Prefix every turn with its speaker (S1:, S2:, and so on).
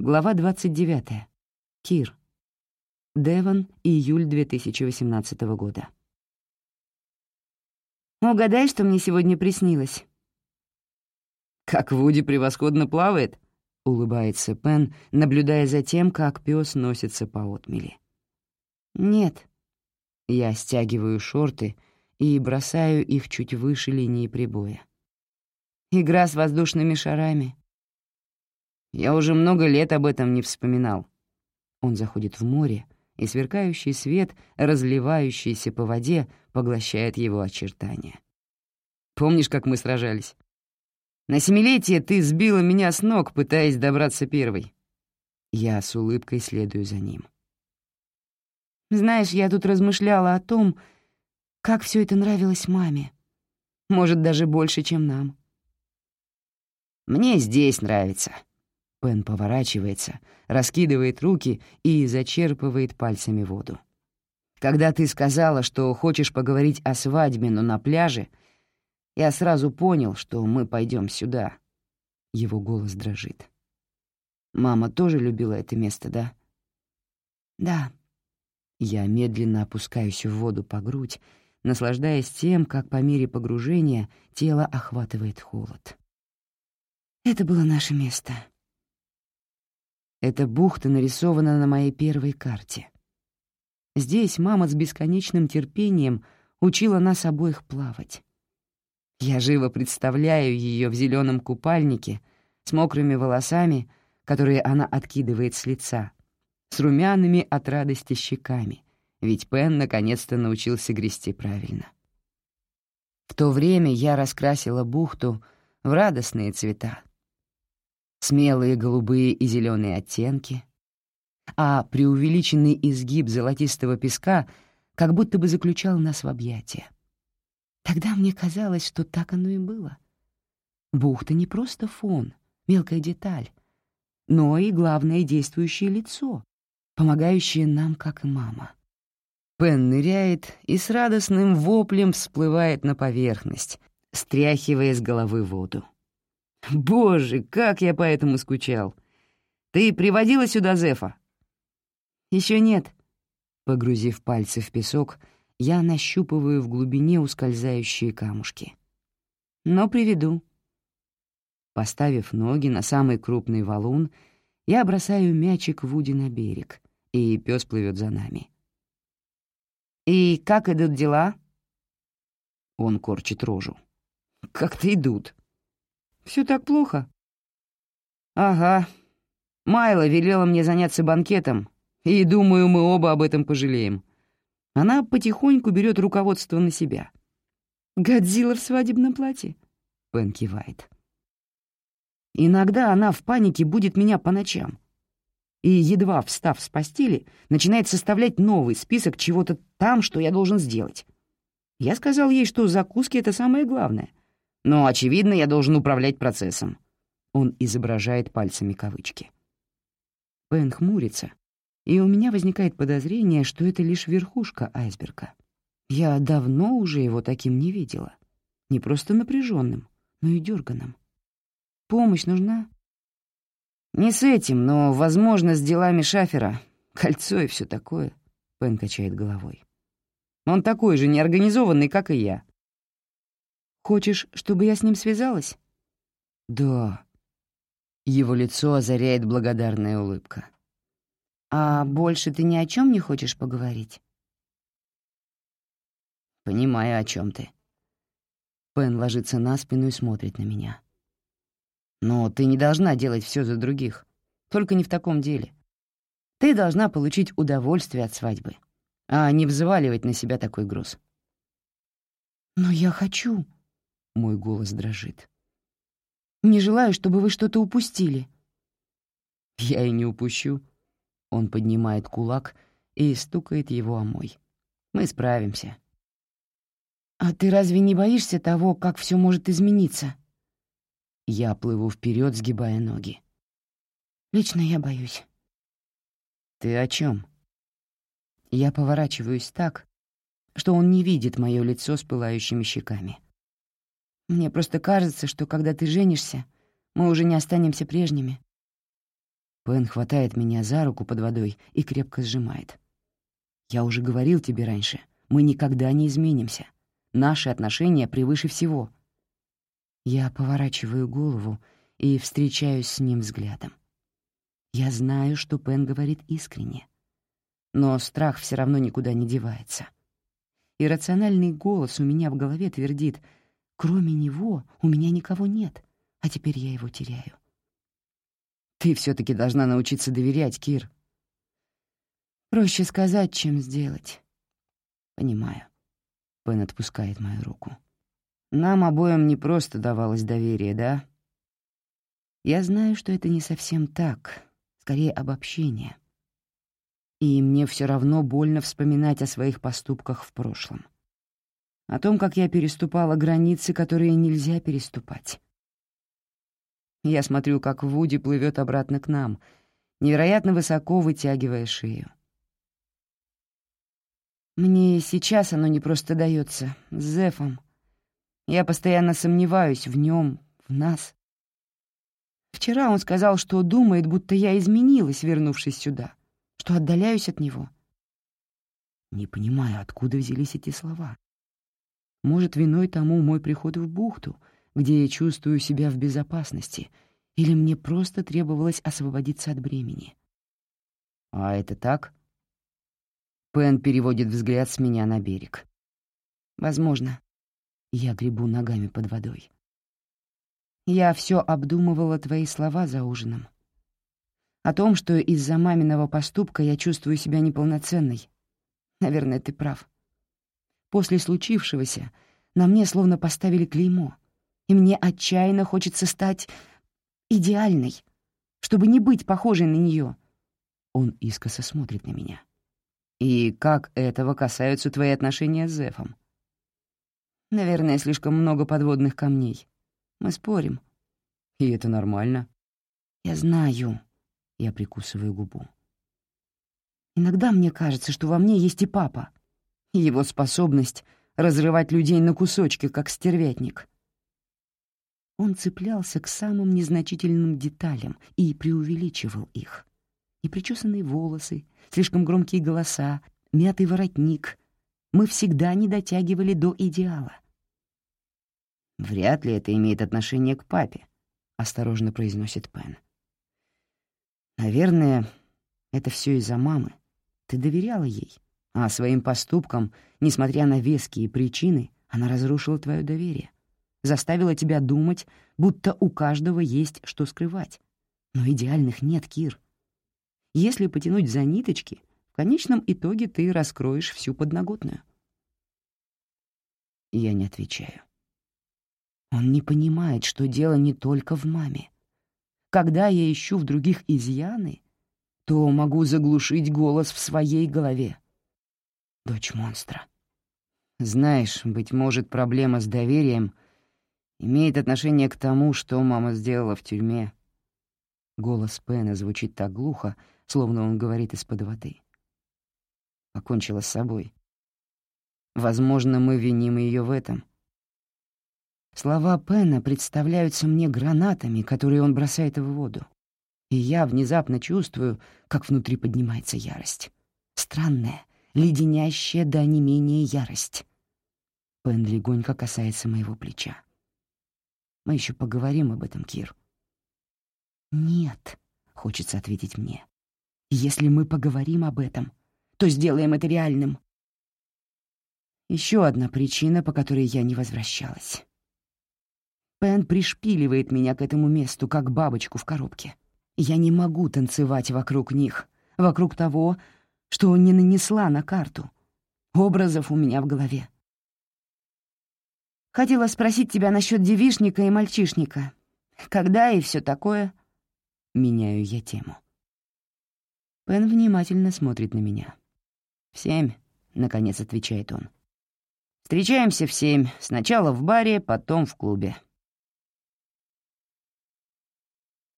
S1: Глава 29. Кир. Девон, июль 2018 года.
S2: Угадай, что мне сегодня приснилось.
S1: «Как Вуди превосходно плавает», — улыбается Пен, наблюдая за тем, как пес носится по отмели.
S2: «Нет».
S1: Я стягиваю шорты и бросаю их чуть выше линии прибоя.
S2: Игра с воздушными шарами.
S1: Я уже много лет об этом не вспоминал. Он заходит в море, и сверкающий свет, разливающийся по воде, поглощает его очертания. Помнишь, как мы сражались? На семилетие ты сбила меня с ног, пытаясь добраться первой. Я с улыбкой следую за ним.
S2: Знаешь, я тут размышляла о том, как все это нравилось маме. Может, даже больше, чем нам.
S1: Мне здесь нравится, Пен поворачивается, раскидывает руки и зачерпывает пальцами воду. «Когда ты сказала, что хочешь поговорить о свадьбе, но на пляже, я сразу понял, что мы пойдем сюда». Его голос дрожит. «Мама тоже любила это место, да?»
S2: «Да».
S1: Я медленно опускаюсь в воду по грудь, наслаждаясь тем, как по мере погружения тело охватывает холод.
S2: «Это было наше место».
S1: Эта бухта нарисована на моей первой карте. Здесь мама с бесконечным терпением учила нас обоих плавать. Я живо представляю ее в зеленом купальнике с мокрыми волосами, которые она откидывает с лица, с румяными от радости щеками, ведь Пен наконец-то научился грести правильно. В то время я раскрасила бухту в радостные цвета, смелые голубые и зеленые оттенки, а преувеличенный изгиб золотистого песка как будто бы заключал нас в объятия. Тогда мне казалось, что так оно и было. Бухта не просто фон, мелкая деталь, но и главное действующее лицо, помогающее нам, как и мама. Пен ныряет и с радостным воплем всплывает на поверхность, стряхивая с головы воду. Боже, как я по этому скучал. Ты приводила сюда Зефа?
S2: Еще нет.
S1: Погрузив пальцы в песок, я нащупываю в глубине ускользающие камушки. Но приведу. Поставив ноги на самый крупный валун, я бросаю мячик Вуди на берег, и пес плывет за нами.
S2: «И как идут дела?»
S1: Он корчит рожу. «Как-то идут.
S2: Все так плохо?»
S1: «Ага. Майла велела мне заняться банкетом, и, думаю, мы оба об этом пожалеем. Она потихоньку берет руководство на себя».
S2: «Годзилла в свадебном платье?»
S1: — Пен кивает. «Иногда она в панике будет меня по ночам. И, едва встав с постели, начинает составлять новый список чего-то там, что я должен сделать. Я сказал ей, что закуски — это самое главное — но, очевидно, я должен управлять процессом. Он изображает пальцами кавычки. Пен хмурится, и у меня возникает подозрение, что это лишь верхушка айсберга. Я давно уже его таким не видела. Не просто напряженным, но и дерганым. Помощь нужна? Не с этим, но, возможно, с делами шафера. Кольцо и все такое. Пен качает головой. Он такой же неорганизованный, как и я. Хочешь, чтобы я с ним связалась?» «Да». Его лицо озаряет благодарная улыбка.
S2: «А больше ты ни о чем не хочешь поговорить?»
S1: «Понимаю, о чем ты». Пен ложится на спину и смотрит на меня. «Но ты не должна делать все за других. Только не в таком деле. Ты должна получить удовольствие от свадьбы, а не взваливать на себя такой груз».
S2: «Но я хочу»,
S1: мой голос дрожит.
S2: «Не желаю, чтобы вы что-то упустили».
S1: «Я и не упущу». Он поднимает кулак и стукает его о мой. «Мы справимся».
S2: «А ты разве не боишься того, как все может измениться?»
S1: Я плыву вперед, сгибая ноги.
S2: «Лично я боюсь».
S1: «Ты о чем? Я поворачиваюсь так, что он не видит мое лицо с пылающими щеками.
S2: Мне просто кажется, что когда ты женишься, мы уже не останемся прежними.
S1: Пен хватает меня за руку под водой и крепко сжимает. «Я уже говорил тебе раньше, мы никогда не изменимся. Наши отношения превыше всего». Я поворачиваю голову и встречаюсь с ним взглядом. Я знаю, что Пен говорит искренне. Но страх все равно никуда не девается. Иррациональный голос у меня в голове твердит, кроме него у меня никого нет, а теперь я его теряю. Ты все таки должна научиться доверять, Кир. Проще сказать, чем сделать. Понимаю. Пен отпускает мою руку. Нам обоим не просто давалось доверие, да? Я знаю, что это не совсем так, скорее обобщение. И мне все равно больно вспоминать о своих поступках в прошлом. О том, как я переступала границы, которые нельзя переступать. Я смотрю, как Вуди плывет обратно к нам, невероятно высоко вытягивая шею. Мне сейчас оно не просто дается, с Зефом. Я постоянно сомневаюсь в нем, в нас. Вчера он сказал, что думает, будто я изменилась, вернувшись сюда, что отдаляюсь от него. Не понимаю, откуда взялись эти слова. Может, виной тому мой приход в бухту, где я чувствую себя в безопасности, или мне просто требовалось освободиться от бремени. А это так? Пен переводит взгляд с меня на берег. Возможно. Я гребу ногами под водой. Я все обдумывала твои слова за ужином. О том, что из-за маминого поступка я чувствую себя неполноценной. Наверное, ты прав. После случившегося на мне словно поставили клеймо, и мне отчаянно хочется стать идеальной, чтобы не быть похожей на нее. Он искоса смотрит на меня. И как этого касаются твои отношения с Зефом? Наверное, слишком много подводных камней. Мы спорим. И это нормально. Я знаю. Я прикусываю губу. Иногда мне кажется, что во мне есть и папа. И его способность разрывать людей на кусочки, как стервятник. Он цеплялся к самым незначительным деталям и преувеличивал их. Непричесанные волосы, слишком громкие голоса, мятый воротник. Мы всегда не дотягивали до идеала. «Вряд ли это имеет отношение к папе», — осторожно произносит Пен. «Наверное, это все из-за мамы. Ты доверяла ей, а своим поступкам, несмотря на веские причины, она разрушила твое доверие, заставила тебя думать, будто у каждого есть что скрывать. Но идеальных нет, Кир. Если потянуть за ниточки, в конечном итоге ты раскроешь всю подноготную. Я не отвечаю. Он не понимает, что дело не только в маме. Когда я ищу в других изъяны, то могу заглушить голос в своей голове. Дочь монстра. Знаешь, быть может, проблема с доверием имеет отношение к тому, что мама сделала в тюрьме. Голос Пена звучит так глухо, словно он говорит из-под воды. Покончила с собой. Возможно, мы виним ее в этом — Слова Пена представляются мне гранатами, которые он бросает в воду. И я внезапно чувствую, как внутри поднимается ярость. Странная, леденящая до не менее ярость. Пен легонько касается моего плеча. Мы еще поговорим об этом, Кир. «Нет», — хочется ответить мне. «Если мы поговорим об этом, то сделаем это реальным». Еще одна причина, по которой я не возвращалась. Пен пришпиливает меня к этому месту, как бабочку в коробке. Я не могу танцевать вокруг них, вокруг того, что не нанесла на карту. Образов у меня в голове. Хотела спросить тебя насчет девишника и мальчишника. Когда и все такое? Меняю я тему. Пен внимательно смотрит на меня. «В семь», — наконец отвечает он. «Встречаемся в семь. Сначала в баре, потом в клубе».